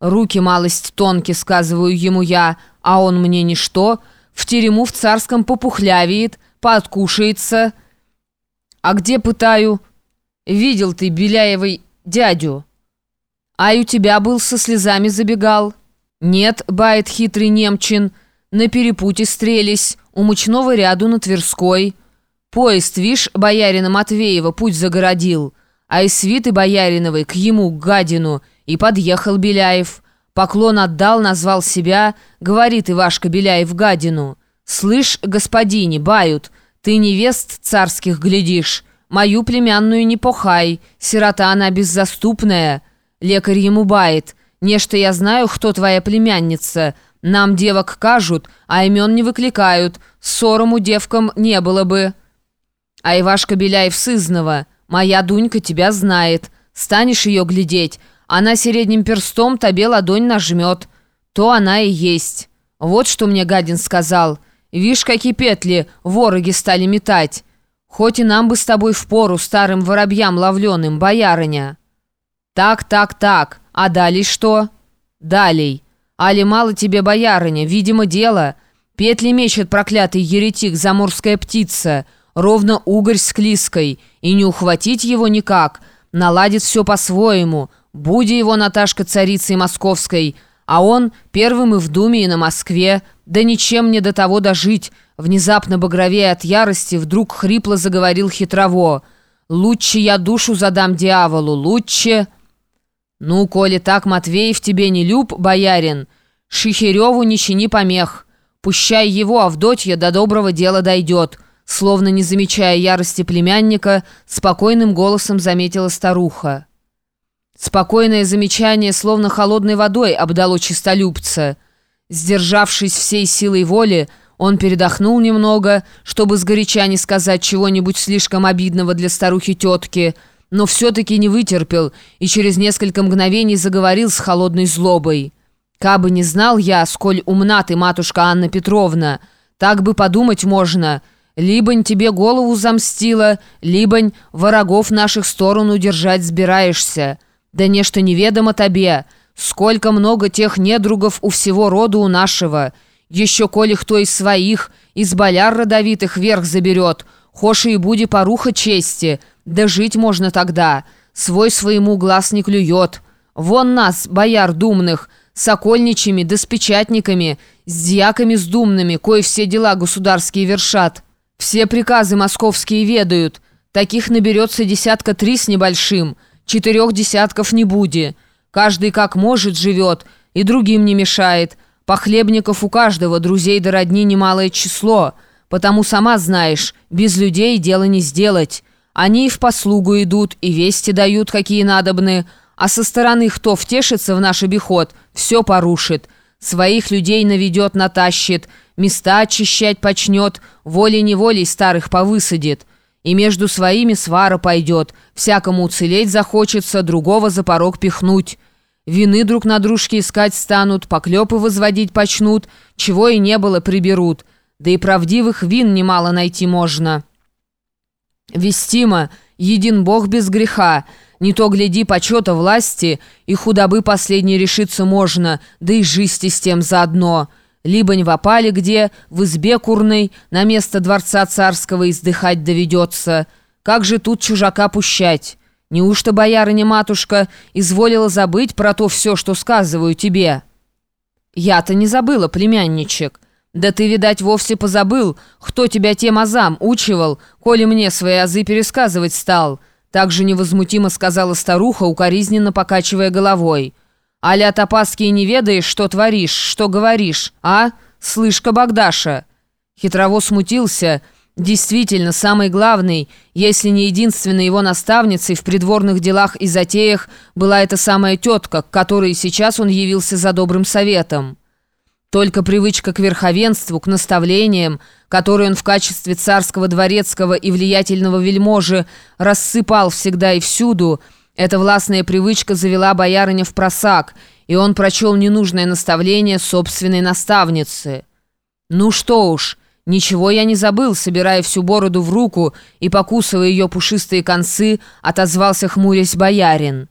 Руки малость тонкие, сказываю ему я, а он мне ничто. В терему в царском попухлявеет, пооткушается. А где, пытаю, видел ты Беляевой дядю? А у тебя был со слезами забегал? Нет, бает хитрый немчин, на перепуте стрелись, у мучного ряду на Тверской. Поезд, вишь, боярина Матвеева путь загородил, а из свиты бояриновой к ему, гадину, и подъехал Беляев. Поклон отдал, назвал себя, говорит Ивашка Беляев гадину. «Слышь, господине, бают, ты невест царских глядишь, мою племянную не похай, сирота она беззаступная». Лекарь ему бает, «Нечто я знаю, кто твоя племянница, нам девок кажут, а имен не выкликают, ссорому девкам не было бы». А Ивашка Беляев сызнова, «Моя Дунька тебя знает, станешь ее глядеть, она средним перстом тебе ладонь нажмет. То она и есть. Вот что мне Гадин сказал. Вишь, какие петли вороги стали метать. Хоть и нам бы с тобой впору старым воробьям ловленым, боярыня. Так, так, так. А далее что? Далей. Али мало тебе, боярыня, видимо, дело. Петли мечет проклятый еретик, заморская птица, ровно угорь с клиской, и не ухватить его никак. Наладит все по-своему, Буди его Наташка царицей московской, а он первым и в Думе, и на Москве, да ничем не до того дожить. Внезапно багровее от ярости вдруг хрипло заговорил хитрово. «Лучше я душу задам дьяволу, лучше...» «Ну, коли так, Матвеев тебе не люб, боярин, Шихереву не чини помех. Пущай его, Авдотья, до доброго дела дойдет». Словно не замечая ярости племянника, спокойным голосом заметила старуха. Спокойное замечание, словно холодной водой, обдало чистолюбца. Сдержавшись всей силой воли, он передохнул немного, чтобы сгоряча не сказать чего-нибудь слишком обидного для старухи-тетки, но все-таки не вытерпел и через несколько мгновений заговорил с холодной злобой. «Кабы не знал я, сколь умна ты, матушка Анна Петровна, так бы подумать можно. Либонь тебе голову замстила, либонь врагов наших сторон удержать сбираешься». Да нечто неведомо тебе, сколько много тех недругов у всего рода у нашего. Еще коли кто из своих, из боляр родовитых верх заберет, хоши и буди поруха чести, да жить можно тогда. Свой своему глаз не клюет. Вон нас, бояр думных, с окольничьими да с печатниками, с дьяками с думными, кое все дела государские вершат. Все приказы московские ведают, таких наберется десятка три с небольшим». Четырех десятков не буди. Каждый как может живет и другим не мешает. Похлебников у каждого, друзей до родни немалое число. Потому сама знаешь, без людей дело не сделать. Они и в послугу идут, и вести дают, какие надобны. А со стороны кто втешится в наш обиход, все порушит. Своих людей наведет, натащит, места очищать почнет, волей-неволей старых повысадит» и между своими свара пойдет, всякому уцелеть захочется, другого за порог пихнуть. Вины друг на дружке искать станут, поклепы возводить почнут, чего и не было приберут, да и правдивых вин немало найти можно. Вестимо, един Бог без греха, не то гляди почета власти, и худобы последней решиться можно, да и жизни с тем заодно» либо не в опале где, в избе курной, на место дворца царского издыхать доведется. Как же тут чужака пущать? Неужто боярыня-матушка изволила забыть про то все, что сказываю тебе? Я-то не забыла, племянничек. Да ты, видать, вовсе позабыл, кто тебя тем азам учивал, коли мне свои азы пересказывать стал. Так же невозмутимо сказала старуха, укоризненно покачивая головой. Аля Топаский не ведаешь, что творишь, что говоришь, а? Слышь-ка, Богдаша!» Хитрово смутился. Действительно, самый главный, если не единственной его наставницей в придворных делах и затеях была эта самая тетка, к которой сейчас он явился за добрым советом. Только привычка к верховенству, к наставлениям, которые он в качестве царского дворецкого и влиятельного вельможи рассыпал всегда и всюду – эта властная привычка завела боярыня в просак, и он прочел ненужное наставление собственной наставницы. «Ну что уж, ничего я не забыл», собирая всю бороду в руку и покусывая ее пушистые концы, отозвался хмурясь боярин.